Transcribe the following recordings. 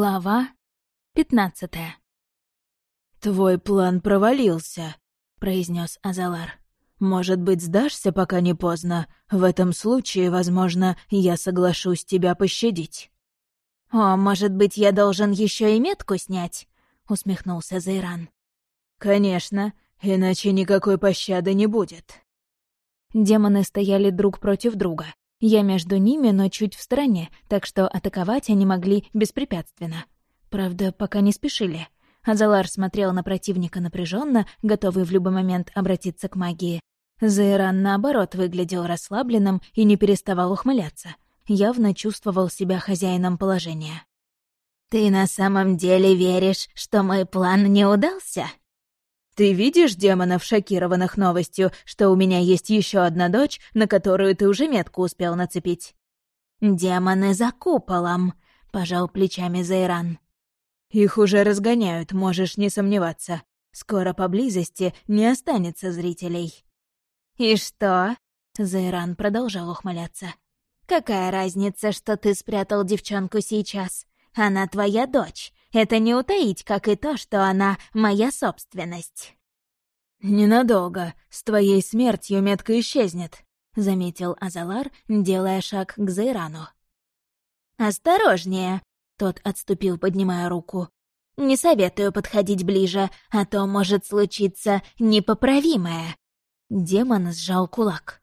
Глава пятнадцатая. «Твой план провалился», — произнес Азалар. «Может быть, сдашься, пока не поздно? В этом случае, возможно, я соглашусь тебя пощадить». «О, может быть, я должен еще и метку снять?» — усмехнулся Зайран. «Конечно, иначе никакой пощады не будет». Демоны стояли друг против друга. Я между ними, но чуть в стороне, так что атаковать они могли беспрепятственно. Правда, пока не спешили. Азалар смотрел на противника напряженно, готовый в любой момент обратиться к магии. Зайран, наоборот, выглядел расслабленным и не переставал ухмыляться. Явно чувствовал себя хозяином положения. «Ты на самом деле веришь, что мой план не удался?» Ты видишь демонов, шокированных новостью, что у меня есть еще одна дочь, на которую ты уже метку успел нацепить?» «Демоны за куполом», — пожал плечами Зайран. «Их уже разгоняют, можешь не сомневаться. Скоро поблизости не останется зрителей». «И что?» — Зайран продолжал ухмыляться. «Какая разница, что ты спрятал девчонку сейчас? Она твоя дочь. Это не утаить, как и то, что она моя собственность». «Ненадолго. С твоей смертью метка исчезнет», — заметил Азалар, делая шаг к Зайрану. «Осторожнее!» — тот отступил, поднимая руку. «Не советую подходить ближе, а то может случиться непоправимое». Демон сжал кулак.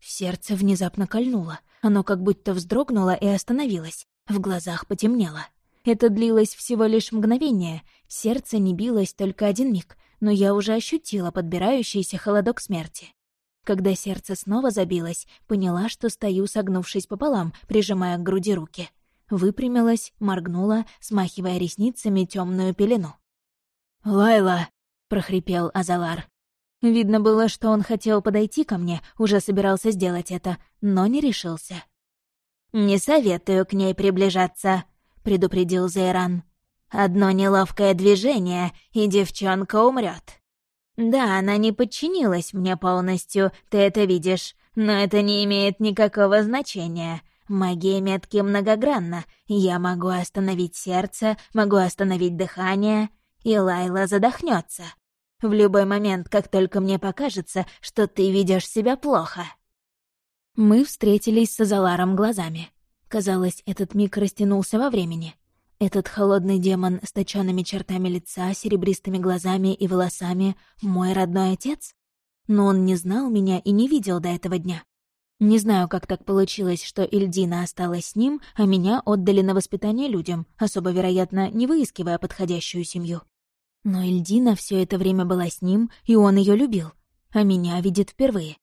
Сердце внезапно кольнуло. Оно как будто вздрогнуло и остановилось. В глазах потемнело. Это длилось всего лишь мгновение. Сердце не билось только один миг, но я уже ощутила подбирающийся холодок смерти. Когда сердце снова забилось, поняла, что стою, согнувшись пополам, прижимая к груди руки. Выпрямилась, моргнула, смахивая ресницами темную пелену. «Лайла!» — прохрипел Азалар. Видно было, что он хотел подойти ко мне, уже собирался сделать это, но не решился. «Не советую к ней приближаться», предупредил Зейран. «Одно неловкое движение, и девчонка умрет. Да, она не подчинилась мне полностью, ты это видишь, но это не имеет никакого значения. Магия метки многогранна, я могу остановить сердце, могу остановить дыхание, и Лайла задохнется. В любой момент, как только мне покажется, что ты ведешь себя плохо». Мы встретились с Азаларом глазами. Казалось, этот миг растянулся во времени. Этот холодный демон с точёными чертами лица, серебристыми глазами и волосами — мой родной отец? Но он не знал меня и не видел до этого дня. Не знаю, как так получилось, что Ильдина осталась с ним, а меня отдали на воспитание людям, особо, вероятно, не выискивая подходящую семью. Но Ильдина все это время была с ним, и он ее любил, а меня видит впервые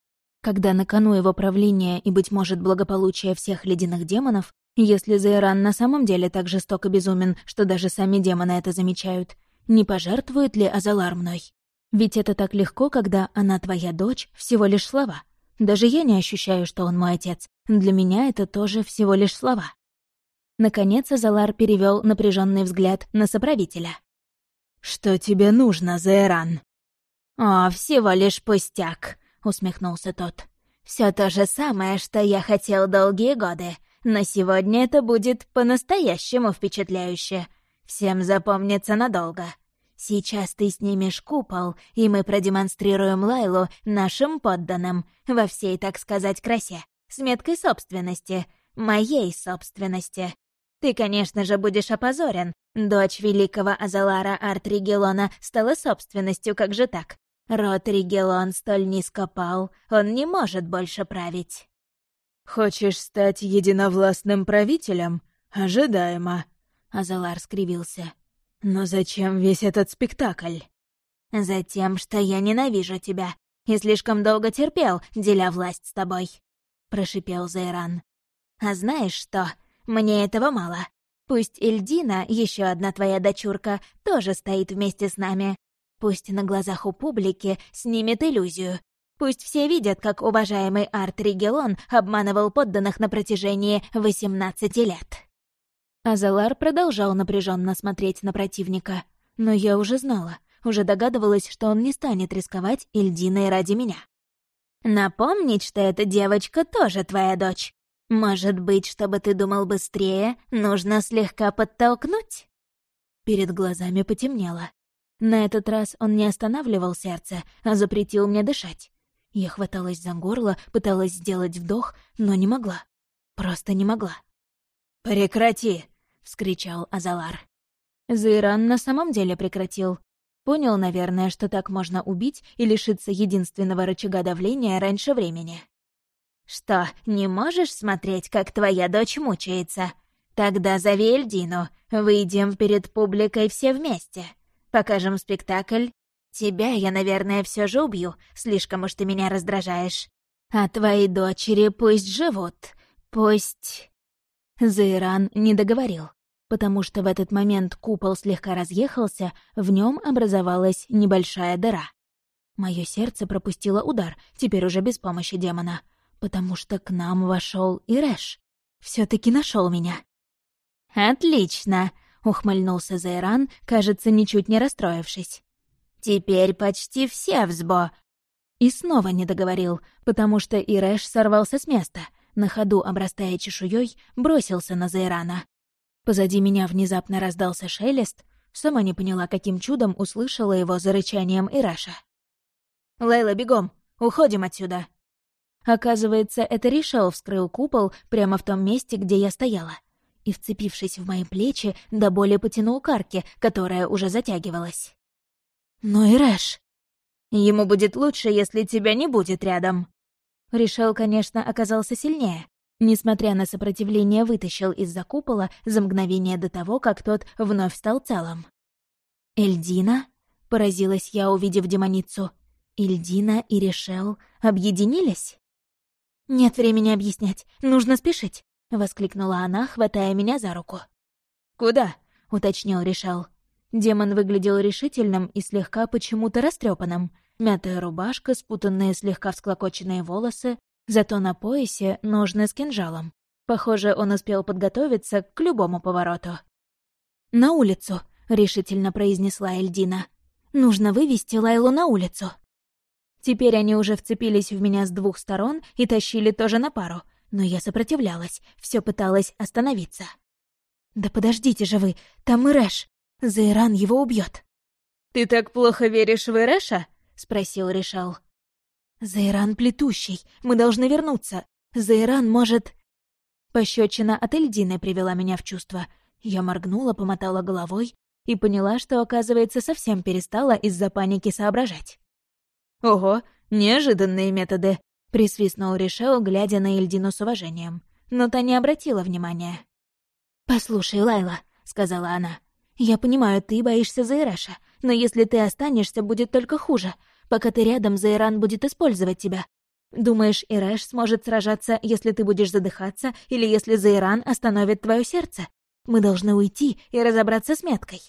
когда на кону его правления и, быть может, благополучие всех ледяных демонов, если Зейран на самом деле так жестоко безумен, что даже сами демоны это замечают, не пожертвует ли Азалар мной? Ведь это так легко, когда она твоя дочь, всего лишь слова. Даже я не ощущаю, что он мой отец. Для меня это тоже всего лишь слова. Наконец Азалар перевел напряженный взгляд на соправителя. «Что тебе нужно, Зейран?» «О, всего лишь пустяк», — усмехнулся тот. Все то же самое, что я хотел долгие годы, но сегодня это будет по-настоящему впечатляюще. Всем запомнится надолго. Сейчас ты снимешь купол, и мы продемонстрируем Лайлу нашим подданным во всей, так сказать, красе, с меткой собственности, моей собственности. Ты, конечно же, будешь опозорен. Дочь великого Азалара Артригелона стала собственностью, как же так? Род Ригелон столь низко пал, он не может больше править. «Хочешь стать единовластным правителем? Ожидаемо», — Азалар скривился. «Но зачем весь этот спектакль?» «Затем, что я ненавижу тебя и слишком долго терпел, деля власть с тобой», — прошипел Зайран. «А знаешь что? Мне этого мало. Пусть Эльдина, еще одна твоя дочурка, тоже стоит вместе с нами, Пусть на глазах у публики снимет иллюзию. Пусть все видят, как уважаемый Арт Ригелон обманывал подданных на протяжении 18 лет. Азалар продолжал напряженно смотреть на противника. Но я уже знала, уже догадывалась, что он не станет рисковать Ильдиной ради меня. «Напомнить, что эта девочка тоже твоя дочь. Может быть, чтобы ты думал быстрее, нужно слегка подтолкнуть?» Перед глазами потемнело. На этот раз он не останавливал сердце, а запретил мне дышать. Я хваталась за горло, пыталась сделать вдох, но не могла. Просто не могла. «Прекрати!» — вскричал Азалар. Зайран на самом деле прекратил. Понял, наверное, что так можно убить и лишиться единственного рычага давления раньше времени. «Что, не можешь смотреть, как твоя дочь мучается? Тогда зови Эльдину, выйдем перед публикой все вместе. Покажем спектакль. Тебя я, наверное, все же убью, слишком уж ты меня раздражаешь. А твои дочери пусть живут, пусть...» Зайран не договорил, потому что в этот момент купол слегка разъехался, в нем образовалась небольшая дыра. Мое сердце пропустило удар, теперь уже без помощи демона, потому что к нам вошел Ирэш. все таки нашел меня. «Отлично!» — ухмыльнулся Зайран, кажется, ничуть не расстроившись. «Теперь почти все взбо...» И снова не договорил, потому что Ирэш сорвался с места — на ходу обрастая чешуей, бросился на Зайрана. Позади меня внезапно раздался шелест, сама не поняла, каким чудом услышала его за рычанием Ираша. «Лейла, бегом! Уходим отсюда!» Оказывается, это Ришел вскрыл купол прямо в том месте, где я стояла. И, вцепившись в мои плечи, до боли потянул карки, которая уже затягивалась. «Ну и Рэш!» «Ему будет лучше, если тебя не будет рядом!» Решел, конечно, оказался сильнее. Несмотря на сопротивление, вытащил из-за купола за мгновение до того, как тот вновь стал целым. «Эльдина?» — поразилась я, увидев демоницу. «Эльдина и Решел объединились?» «Нет времени объяснять, нужно спешить», — воскликнула она, хватая меня за руку. «Куда?» — уточнил Решел. Демон выглядел решительным и слегка почему-то растрепанным. Мятая рубашка, спутанные слегка всклокоченные волосы, зато на поясе ножны с кинжалом. Похоже, он успел подготовиться к любому повороту. «На улицу», — решительно произнесла Эльдина. «Нужно вывести Лайлу на улицу». Теперь они уже вцепились в меня с двух сторон и тащили тоже на пару, но я сопротивлялась, все пыталась остановиться. «Да подождите же вы, там Ирэш! Зайран его убьет. «Ты так плохо веришь в Ирэша?» — спросил Решал. «Зайран плетущий, мы должны вернуться. Зайран может...» Пощечина от Эльдины привела меня в чувство. Я моргнула, помотала головой и поняла, что, оказывается, совсем перестала из-за паники соображать. «Ого, неожиданные методы!» — присвистнул Решел, глядя на Эльдину с уважением. Но та не обратила внимания. «Послушай, Лайла», — сказала она, — «я понимаю, ты боишься Зайреша, но если ты останешься, будет только хуже. Пока ты рядом, Зайран будет использовать тебя. Думаешь, Ирэш сможет сражаться, если ты будешь задыхаться, или если Зайран остановит твое сердце? Мы должны уйти и разобраться с меткой».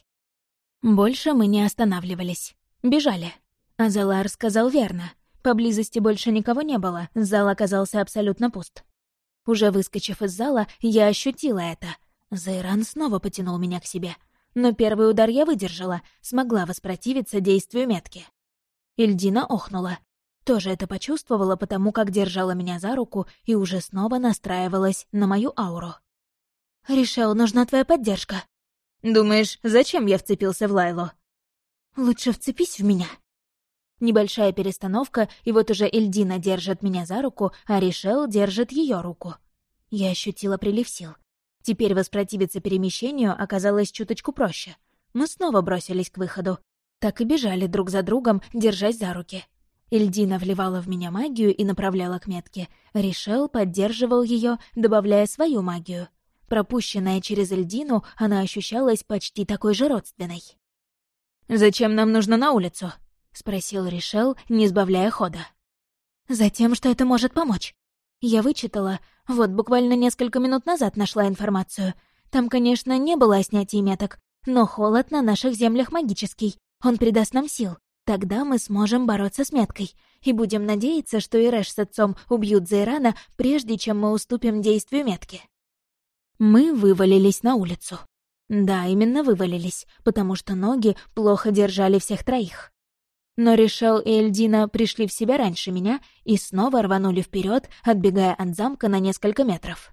Больше мы не останавливались. Бежали. Азалар сказал верно. Поблизости больше никого не было, зал оказался абсолютно пуст. Уже выскочив из зала, я ощутила это. Зайран снова потянул меня к себе — но первый удар я выдержала, смогла воспротивиться действию метки. Ильдина охнула. Тоже это почувствовала, потому как держала меня за руку и уже снова настраивалась на мою ауру. «Решел, нужна твоя поддержка». «Думаешь, зачем я вцепился в Лайлу?» «Лучше вцепись в меня». Небольшая перестановка, и вот уже Эльдина держит меня за руку, а Ришел держит ее руку. Я ощутила прилив сил. Теперь воспротивиться перемещению оказалось чуточку проще. Мы снова бросились к выходу. Так и бежали друг за другом, держась за руки. Эльдина вливала в меня магию и направляла к метке. Ришел поддерживал ее, добавляя свою магию. Пропущенная через Эльдину, она ощущалась почти такой же родственной. «Зачем нам нужно на улицу?» — спросил Ришел, не сбавляя хода. «Затем, что это может помочь. Я вычитала, вот буквально несколько минут назад нашла информацию. Там, конечно, не было о снятии меток, но холод на наших землях магический. Он придаст нам сил. Тогда мы сможем бороться с меткой. И будем надеяться, что Ирэш с отцом убьют Зайрана, прежде чем мы уступим действию метки. Мы вывалились на улицу. Да, именно вывалились, потому что ноги плохо держали всех троих. Но Решел и Эльдина пришли в себя раньше меня и снова рванули вперед, отбегая от замка на несколько метров.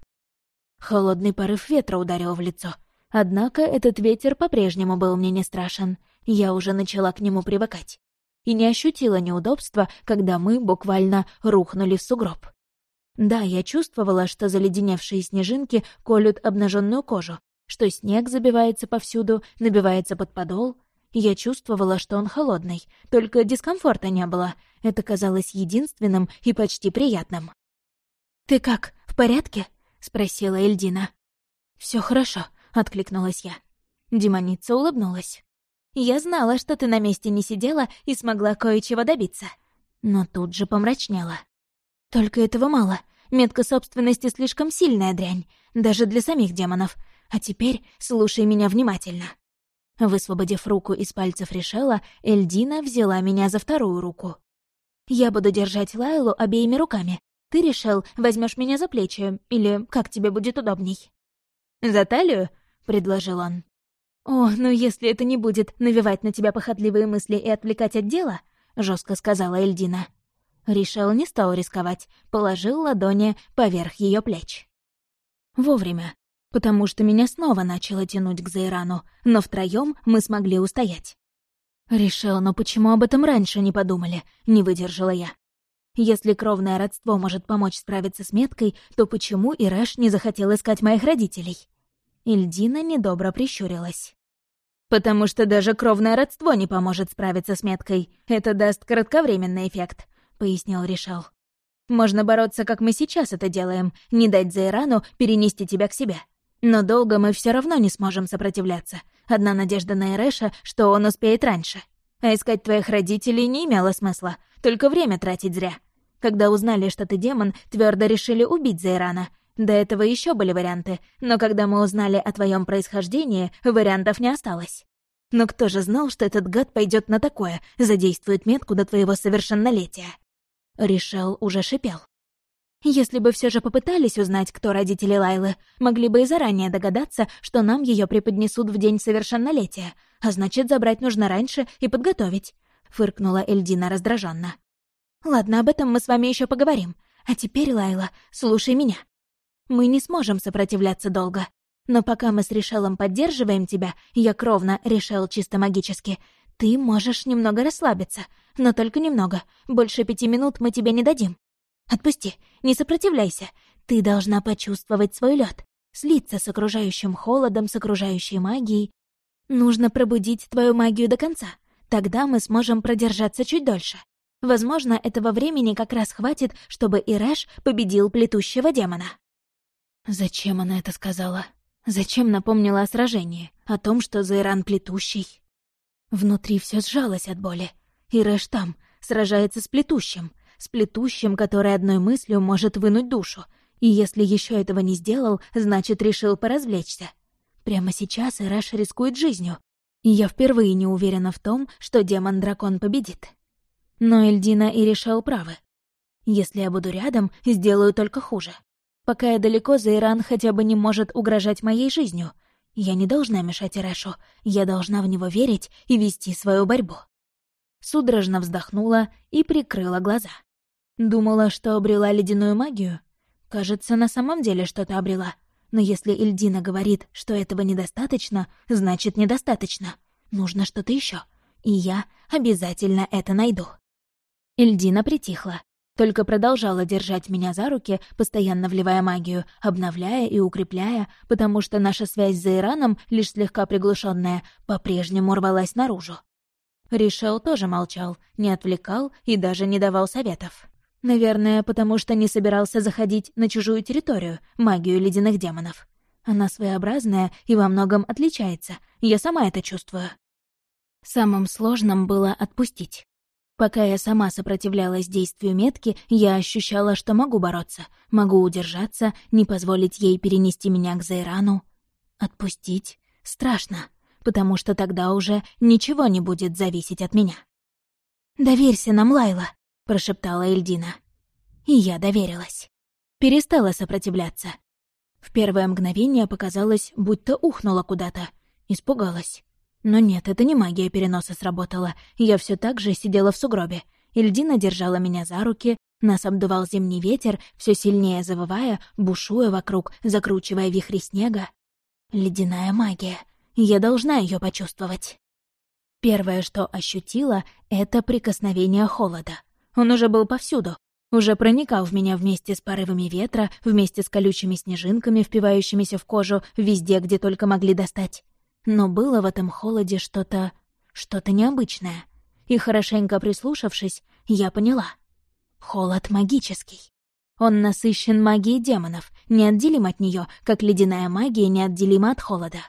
Холодный порыв ветра ударил в лицо. Однако этот ветер по-прежнему был мне не страшен. Я уже начала к нему привыкать. И не ощутила неудобства, когда мы буквально рухнули в сугроб. Да, я чувствовала, что заледеневшие снежинки колют обнаженную кожу, что снег забивается повсюду, набивается под подол. Я чувствовала, что он холодный, только дискомфорта не было. Это казалось единственным и почти приятным. «Ты как, в порядке?» — спросила Эльдина. Все хорошо», — откликнулась я. Демоница улыбнулась. «Я знала, что ты на месте не сидела и смогла кое-чего добиться». Но тут же помрачнела. Только этого мало. Метка собственности слишком сильная дрянь, даже для самих демонов. А теперь слушай меня внимательно. Высвободив руку из пальцев Решела, Эльдина взяла меня за вторую руку. «Я буду держать Лайлу обеими руками. Ты, Решел, возьмешь меня за плечи, или как тебе будет удобней?» «За талию?» — предложил он. «О, ну если это не будет навевать на тебя похотливые мысли и отвлекать от дела», — жестко сказала Эльдина. Решил не стал рисковать, положил ладони поверх ее плеч. Вовремя, потому что меня снова начало тянуть к Зайрану, но втроем мы смогли устоять. Решил, но почему об этом раньше не подумали, не выдержала я. Если кровное родство может помочь справиться с меткой, то почему Ирэш не захотел искать моих родителей? Ильдина недобро прищурилась. «Потому что даже кровное родство не поможет справиться с меткой. Это даст кратковременный эффект пояснил Решал. «Можно бороться, как мы сейчас это делаем, не дать Зайрану перенести тебя к себе. Но долго мы все равно не сможем сопротивляться. Одна надежда на Эреша, что он успеет раньше. А искать твоих родителей не имело смысла, только время тратить зря. Когда узнали, что ты демон, твердо решили убить Зайрана. До этого еще были варианты, но когда мы узнали о твоем происхождении, вариантов не осталось. Но кто же знал, что этот гад пойдет на такое, задействует метку до твоего совершеннолетия? Решал уже шипел. Если бы все же попытались узнать, кто родители Лайлы, могли бы и заранее догадаться, что нам ее преподнесут в день совершеннолетия, а значит, забрать нужно раньше и подготовить», — фыркнула Эльдина раздраженно. «Ладно, об этом мы с вами еще поговорим. А теперь, Лайла, слушай меня. Мы не сможем сопротивляться долго. Но пока мы с Решелом поддерживаем тебя, я кровно Решел чисто магически, ты можешь немного расслабиться, но только немного. Больше пяти минут мы тебе не дадим. Отпусти, не сопротивляйся. Ты должна почувствовать свой лед, слиться с окружающим холодом, с окружающей магией. Нужно пробудить твою магию до конца. Тогда мы сможем продержаться чуть дольше. Возможно, этого времени как раз хватит, чтобы Ирэш победил плетущего демона. Зачем она это сказала? Зачем напомнила о сражении? О том, что Зайран плетущий? Внутри все сжалось от боли. И Рэш там, сражается с плетущим, с плетущим, который одной мыслью может вынуть душу. И если еще этого не сделал, значит, решил поразвлечься. Прямо сейчас Ирэш рискует жизнью. И я впервые не уверена в том, что демон-дракон победит. Но Эльдина и решил правы. Если я буду рядом, сделаю только хуже. Пока я далеко, Зайран хотя бы не может угрожать моей жизнью. Я не должна мешать Ирэшу, я должна в него верить и вести свою борьбу. Судорожно вздохнула и прикрыла глаза. Думала, что обрела ледяную магию. Кажется, на самом деле что-то обрела. Но если Ильдина говорит, что этого недостаточно, значит недостаточно. Нужно что-то еще. И я обязательно это найду. Ильдина притихла, только продолжала держать меня за руки, постоянно вливая магию, обновляя и укрепляя, потому что наша связь с Ираном, лишь слегка приглушенная, по-прежнему рвалась наружу. Ришел тоже молчал, не отвлекал и даже не давал советов. Наверное, потому что не собирался заходить на чужую территорию, магию ледяных демонов. Она своеобразная и во многом отличается, я сама это чувствую. Самым сложным было отпустить. Пока я сама сопротивлялась действию метки, я ощущала, что могу бороться, могу удержаться, не позволить ей перенести меня к Зайрану. Отпустить страшно, потому что тогда уже ничего не будет зависеть от меня. «Доверься нам, Лайла», — прошептала Эльдина. И я доверилась. Перестала сопротивляться. В первое мгновение показалось, будто ухнула куда-то. Испугалась. Но нет, это не магия переноса сработала. Я все так же сидела в сугробе. Ильдина держала меня за руки, нас обдувал зимний ветер, все сильнее завывая, бушуя вокруг, закручивая вихри снега. Ледяная магия. Я должна ее почувствовать. Первое, что ощутила, — это прикосновение холода. Он уже был повсюду. Уже проникал в меня вместе с порывами ветра, вместе с колючими снежинками, впивающимися в кожу, везде, где только могли достать. Но было в этом холоде что-то... что-то необычное. И хорошенько прислушавшись, я поняла. Холод магический. Он насыщен магией демонов, неотделим от нее, как ледяная магия неотделима от холода.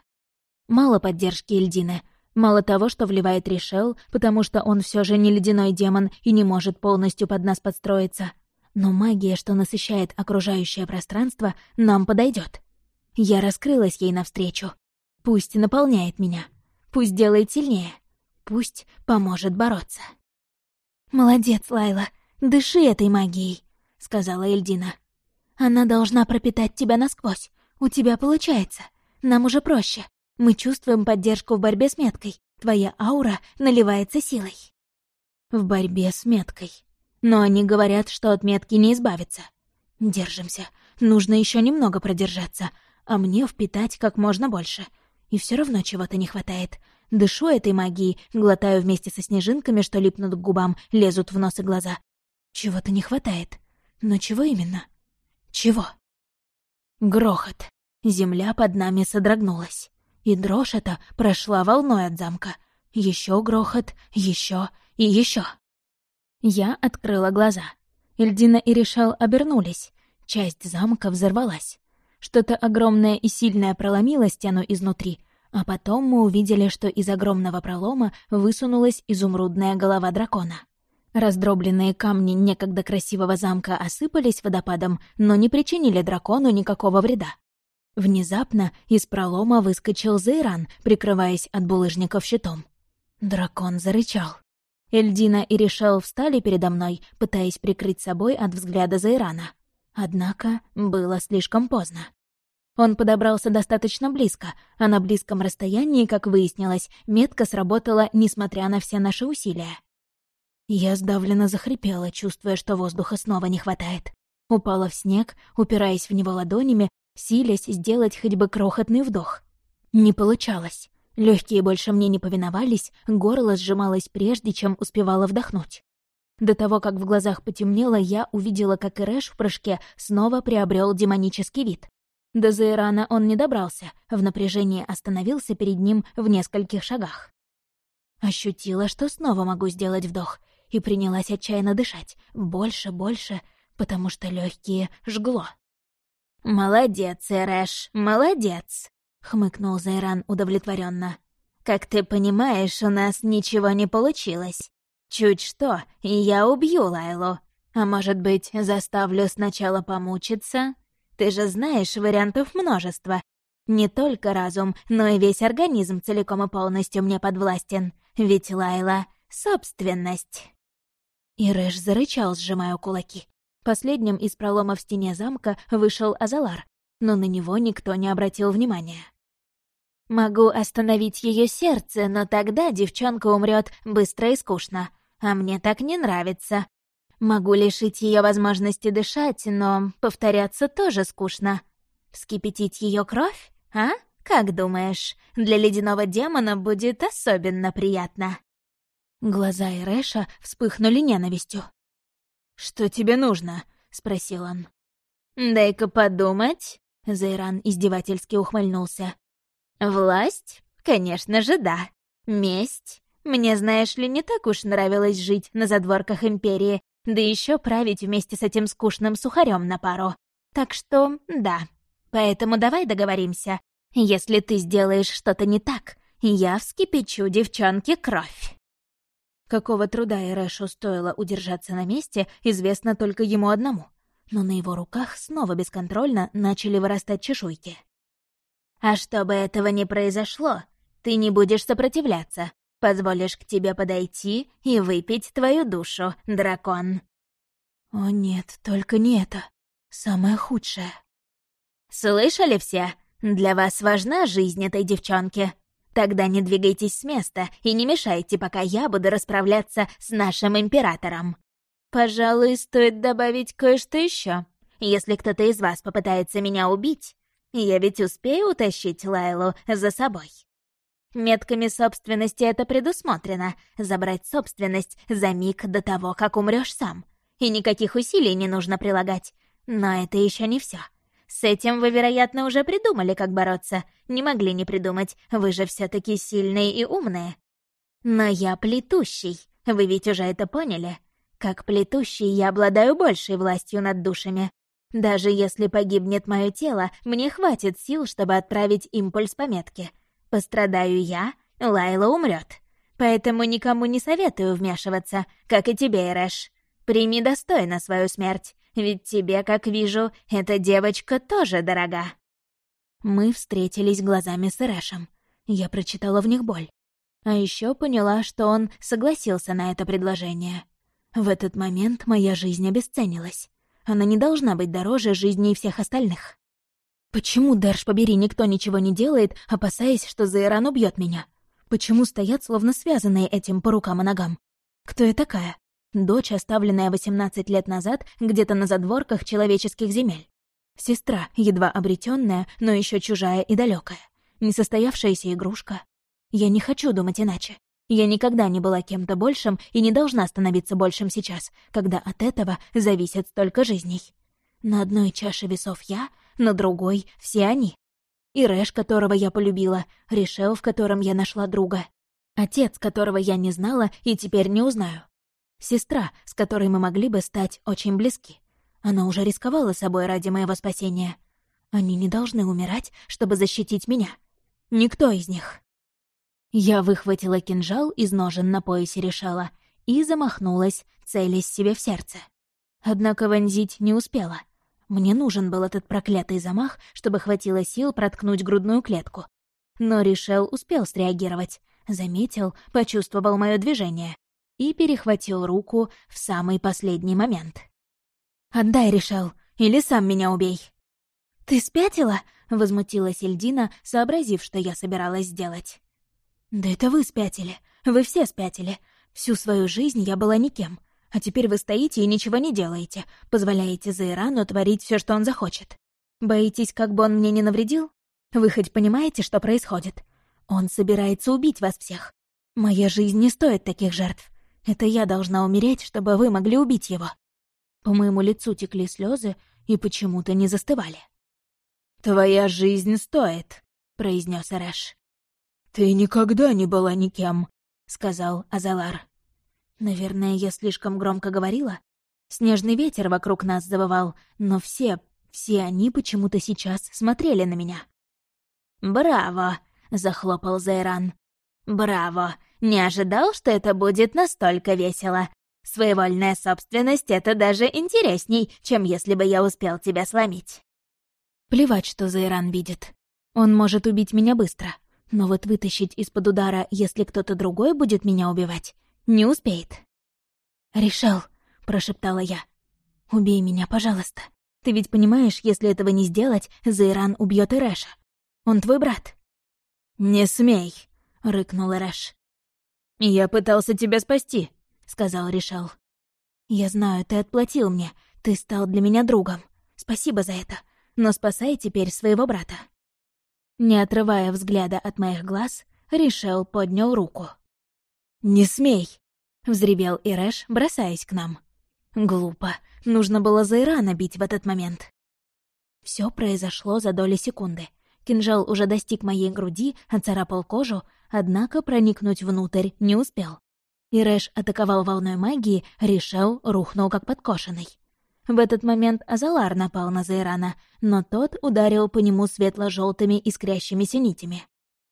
Мало поддержки Эльдины, мало того, что вливает Ришел, потому что он все же не ледяной демон и не может полностью под нас подстроиться. Но магия, что насыщает окружающее пространство, нам подойдет. Я раскрылась ей навстречу, Пусть наполняет меня. Пусть делает сильнее. Пусть поможет бороться. «Молодец, Лайла. Дыши этой магией», — сказала Эльдина. «Она должна пропитать тебя насквозь. У тебя получается. Нам уже проще. Мы чувствуем поддержку в борьбе с меткой. Твоя аура наливается силой». В борьбе с меткой. Но они говорят, что от метки не избавиться. Держимся. Нужно еще немного продержаться, а мне впитать как можно больше — и все равно чего-то не хватает. Дышу этой магией, глотаю вместе со снежинками, что липнут к губам, лезут в нос и глаза. Чего-то не хватает. Но чего именно? Чего? Грохот. Земля под нами содрогнулась. И дрожь эта прошла волной от замка. Еще грохот, еще и еще. Я открыла глаза. Эльдина и Решал обернулись. Часть замка взорвалась. Что-то огромное и сильное проломило стену изнутри, а потом мы увидели, что из огромного пролома высунулась изумрудная голова дракона. Раздробленные камни некогда красивого замка осыпались водопадом, но не причинили дракону никакого вреда. Внезапно из пролома выскочил Зейран, прикрываясь от булыжников щитом. Дракон зарычал. Эльдина и Ришел встали передо мной, пытаясь прикрыть собой от взгляда Зейрана. Однако было слишком поздно. Он подобрался достаточно близко, а на близком расстоянии, как выяснилось, метка сработала, несмотря на все наши усилия. Я сдавленно захрипела, чувствуя, что воздуха снова не хватает. Упала в снег, упираясь в него ладонями, силясь сделать хоть бы крохотный вдох. Не получалось. Легкие больше мне не повиновались, горло сжималось прежде, чем успевала вдохнуть. До того, как в глазах потемнело, я увидела, как Ирэш в прыжке снова приобрел демонический вид. До Зейрана он не добрался, в напряжении остановился перед ним в нескольких шагах. Ощутила, что снова могу сделать вдох, и принялась отчаянно дышать, больше, больше, потому что легкие жгло. «Молодец, Эрэш, молодец!» — хмыкнул Зайран удовлетворенно. «Как ты понимаешь, у нас ничего не получилось. Чуть что, и я убью Лайлу. А может быть, заставлю сначала помучиться? Ты же знаешь, вариантов множество. Не только разум, но и весь организм целиком и полностью мне подвластен. Ведь Лайла — собственность. И Рэш зарычал, сжимая кулаки. Последним из пролома в стене замка вышел Азалар, но на него никто не обратил внимания. Могу остановить ее сердце, но тогда девчонка умрет быстро и скучно. А мне так не нравится. Могу лишить ее возможности дышать, но повторяться тоже скучно. Вскипятить ее кровь? А? Как думаешь, для ледяного демона будет особенно приятно?» Глаза Эрэша вспыхнули ненавистью. «Что тебе нужно?» — спросил он. «Дай-ка подумать», — Зайран издевательски ухмыльнулся. «Власть? Конечно же, да. Месть? Мне, знаешь ли, не так уж нравилось жить на задворках Империи, да еще править вместе с этим скучным сухарем на пару. Так что, да. Поэтому давай договоримся. Если ты сделаешь что-то не так, я вскипячу девчонке кровь». Какого труда Эрэшу стоило удержаться на месте, известно только ему одному. Но на его руках снова бесконтрольно начали вырастать чешуйки. А чтобы этого не произошло, ты не будешь сопротивляться. Позволишь к тебе подойти и выпить твою душу, дракон. О нет, только не это. Самое худшее. Слышали все? Для вас важна жизнь этой девчонки. Тогда не двигайтесь с места и не мешайте, пока я буду расправляться с нашим императором. Пожалуй, стоит добавить кое-что еще. Если кто-то из вас попытается меня убить, я ведь успею утащить Лайлу за собой. Метками собственности это предусмотрено — забрать собственность за миг до того, как умрешь сам. И никаких усилий не нужно прилагать. Но это еще не все. С этим вы, вероятно, уже придумали, как бороться. Не могли не придумать, вы же все таки сильные и умные. Но я плетущий, вы ведь уже это поняли. Как плетущий я обладаю большей властью над душами. Даже если погибнет мое тело, мне хватит сил, чтобы отправить импульс по метке. Пострадаю я, Лайла умрет. Поэтому никому не советую вмешиваться, как и тебе, Эрэш. Прими достойно свою смерть, ведь тебе, как вижу, эта девочка тоже дорога». Мы встретились глазами с Эрэшем. Я прочитала в них боль. А еще поняла, что он согласился на это предложение. В этот момент моя жизнь обесценилась. Она не должна быть дороже жизни всех остальных. Почему, Дэрш, побери, никто ничего не делает, опасаясь, что Зайран убьет меня? Почему стоят словно связанные этим по рукам и ногам? Кто я такая? Дочь, оставленная 18 лет назад где-то на задворках человеческих земель. Сестра, едва обретенная, но еще чужая и далекая. Несостоявшаяся игрушка. Я не хочу думать иначе. Я никогда не была кем-то большим и не должна становиться большим сейчас, когда от этого зависит столько жизней. На одной чаше весов я, на другой — все они. И Рэш, которого я полюбила, Решел, в котором я нашла друга. Отец, которого я не знала и теперь не узнаю. Сестра, с которой мы могли бы стать очень близки. Она уже рисковала собой ради моего спасения. Они не должны умирать, чтобы защитить меня. Никто из них. Я выхватила кинжал из ножен на поясе решала и замахнулась, целясь себе в сердце. Однако вонзить не успела. Мне нужен был этот проклятый замах, чтобы хватило сил проткнуть грудную клетку. Но Ришел успел среагировать, заметил, почувствовал мое движение и перехватил руку в самый последний момент. «Отдай, Ришел, или сам меня убей!» «Ты спятила?» — возмутилась Эльдина, сообразив, что я собиралась сделать. «Да это вы спятили. Вы все спятили. Всю свою жизнь я была никем. А теперь вы стоите и ничего не делаете, позволяете Заирану творить все, что он захочет. Боитесь, как бы он мне не навредил? Вы хоть понимаете, что происходит? Он собирается убить вас всех. Моя жизнь не стоит таких жертв. Это я должна умереть, чтобы вы могли убить его». По моему лицу текли слезы и почему-то не застывали. «Твоя жизнь стоит», — произнес Эрэш. «Ты никогда не была никем», — сказал Азалар. Наверное, я слишком громко говорила. Снежный ветер вокруг нас завывал, но все, все они почему-то сейчас смотрели на меня. «Браво!» — захлопал Зайран. «Браво! Не ожидал, что это будет настолько весело. Своевольная собственность — это даже интересней, чем если бы я успел тебя сломить». Плевать, что Зайран видит. Он может убить меня быстро. Но вот вытащить из-под удара, если кто-то другой будет меня убивать, не успеет. «Решал», — прошептала я. «Убей меня, пожалуйста. Ты ведь понимаешь, если этого не сделать, Зайран убьет Ирэша. Он твой брат». «Не смей», — рыкнул Ирэш. «Я пытался тебя спасти», — сказал Решал. «Я знаю, ты отплатил мне. Ты стал для меня другом. Спасибо за это. Но спасай теперь своего брата». Не отрывая взгляда от моих глаз, Ришел поднял руку. «Не смей!» — взревел Ирэш, бросаясь к нам. Глупо. Нужно было Зайрана бить в этот момент. Все произошло за доли секунды. Кинжал уже достиг моей груди, оцарапал кожу, однако проникнуть внутрь не успел. Ирэш атаковал волной магии, Ришел рухнул как подкошенный. В этот момент Азалар напал на Зайрана, но тот ударил по нему светло желтыми искрящимися нитями.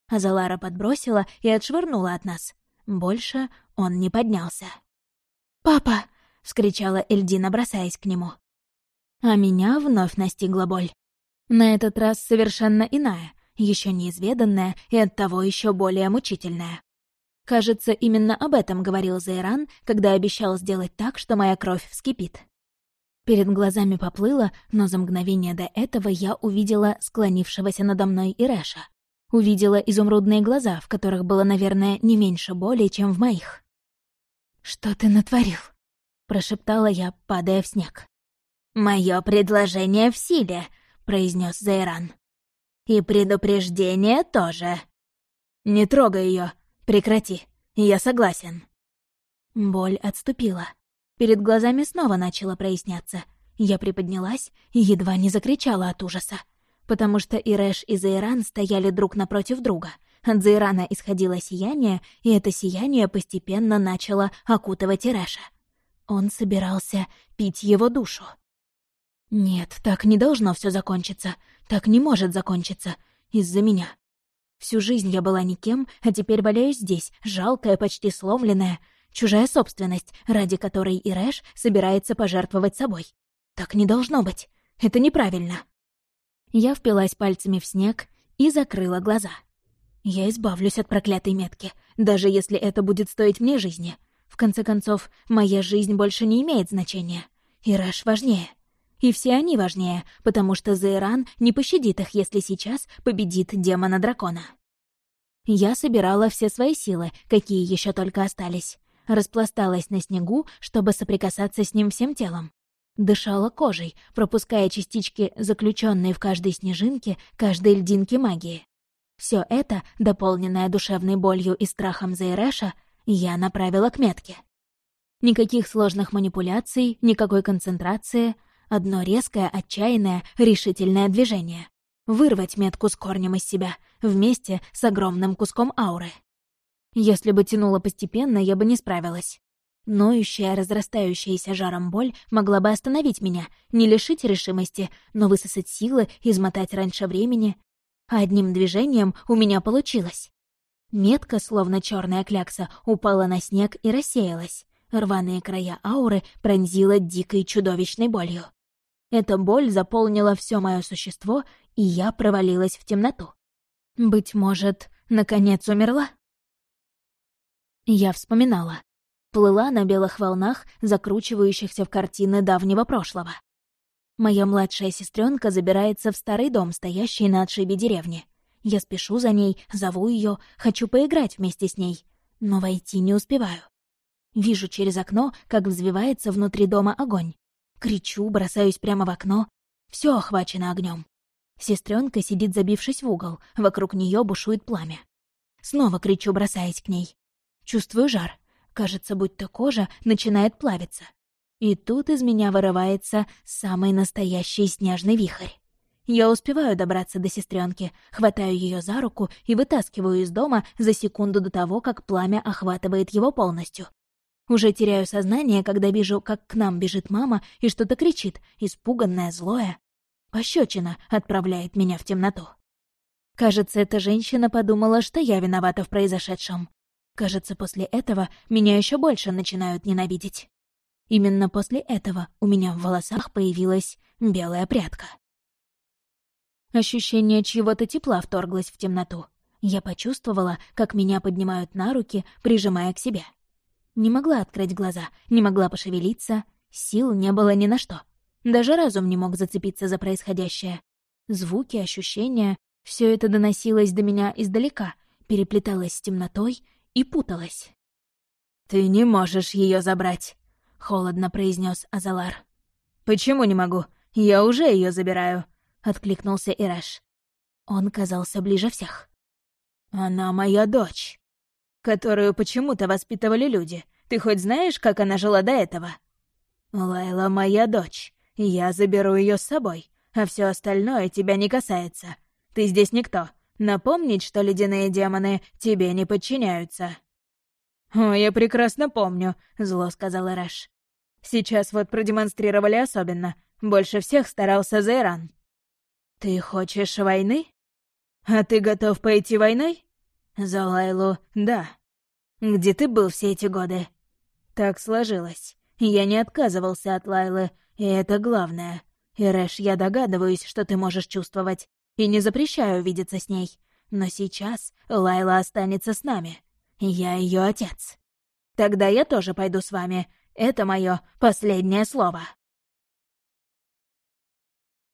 Азалара подбросила и отшвырнула от нас. Больше он не поднялся. «Папа!» — вскричала Эльдина, бросаясь к нему. А меня вновь настигла боль. На этот раз совершенно иная, еще неизведанная и оттого еще более мучительная. Кажется, именно об этом говорил Зайран, когда обещал сделать так, что моя кровь вскипит. Перед глазами поплыло, но за мгновение до этого я увидела склонившегося надо мной Ирэша. Увидела изумрудные глаза, в которых было, наверное, не меньше боли, чем в моих. «Что ты натворил?» — прошептала я, падая в снег. «Мое предложение в силе», — произнес Зайран. «И предупреждение тоже». «Не трогай ее, прекрати, я согласен». Боль отступила. Перед глазами снова начало проясняться. Я приподнялась и едва не закричала от ужаса. Потому что Ирэш и Зайран стояли друг напротив друга. От Зайрана исходило сияние, и это сияние постепенно начало окутывать Ирэша. Он собирался пить его душу. Нет, так не должно все закончиться. Так не может закончиться. Из-за меня. Всю жизнь я была никем, а теперь валяюсь здесь, жалкая, почти сломленная. Чужая собственность, ради которой Ирэш собирается пожертвовать собой. Так не должно быть. Это неправильно. Я впилась пальцами в снег и закрыла глаза. Я избавлюсь от проклятой метки, даже если это будет стоить мне жизни. В конце концов, моя жизнь больше не имеет значения. Ираш важнее. И все они важнее, потому что Зейран не пощадит их, если сейчас победит демона-дракона. Я собирала все свои силы, какие еще только остались. Распласталась на снегу, чтобы соприкасаться с ним всем телом. Дышала кожей, пропуская частички, заключенные в каждой снежинке, каждой льдинке магии. Все это, дополненное душевной болью и страхом Зейреша, я направила к метке. Никаких сложных манипуляций, никакой концентрации, одно резкое, отчаянное, решительное движение. Вырвать метку с корнем из себя, вместе с огромным куском ауры. Если бы тянула постепенно, я бы не справилась. Ноющая, разрастающаяся жаром боль могла бы остановить меня, не лишить решимости, но высосать силы, измотать раньше времени. Одним движением у меня получилось. Метка, словно черная клякса, упала на снег и рассеялась. Рваные края ауры пронзила дикой чудовищной болью. Эта боль заполнила все мое существо, и я провалилась в темноту. Быть может, наконец умерла? Я вспоминала плыла на белых волнах, закручивающихся в картины давнего прошлого. Моя младшая сестренка забирается в старый дом, стоящий на отшибе деревни. Я спешу за ней, зову ее, хочу поиграть вместе с ней, но войти не успеваю. Вижу через окно, как взвивается внутри дома огонь. Кричу, бросаюсь прямо в окно. Все охвачено огнем. Сестренка сидит, забившись в угол, вокруг нее бушует пламя. Снова кричу, бросаясь к ней. Чувствую жар. Кажется, будто кожа начинает плавиться. И тут из меня вырывается самый настоящий снежный вихрь. Я успеваю добраться до сестренки, хватаю ее за руку и вытаскиваю из дома за секунду до того, как пламя охватывает его полностью. Уже теряю сознание, когда вижу, как к нам бежит мама и что-то кричит, испуганная, злое. Пощечина отправляет меня в темноту. Кажется, эта женщина подумала, что я виновата в произошедшем. Кажется, после этого меня еще больше начинают ненавидеть. Именно после этого у меня в волосах появилась белая прядка. Ощущение чьего-то тепла вторглось в темноту. Я почувствовала, как меня поднимают на руки, прижимая к себе. Не могла открыть глаза, не могла пошевелиться, сил не было ни на что. Даже разум не мог зацепиться за происходящее. Звуки, ощущения — все это доносилось до меня издалека, переплеталось с темнотой и путалась. «Ты не можешь ее забрать», — холодно произнес Азалар. «Почему не могу? Я уже ее забираю», — откликнулся Ирэш. Он казался ближе всех. «Она моя дочь, которую почему-то воспитывали люди. Ты хоть знаешь, как она жила до этого?» «Лайла моя дочь, я заберу ее с собой, а все остальное тебя не касается. Ты здесь никто, Напомнить, что ледяные демоны тебе не подчиняются». «О, я прекрасно помню», — зло сказал Эрэш. «Сейчас вот продемонстрировали особенно. Больше всех старался Зейран». «Ты хочешь войны? А ты готов пойти войной?» «За Лайлу, да. Где ты был все эти годы?» «Так сложилось. Я не отказывался от Лайлы, и это главное. Ирэш, я догадываюсь, что ты можешь чувствовать, и не запрещаю видеться с ней. Но сейчас Лайла останется с нами. Я ее отец. Тогда я тоже пойду с вами. Это мое последнее слово.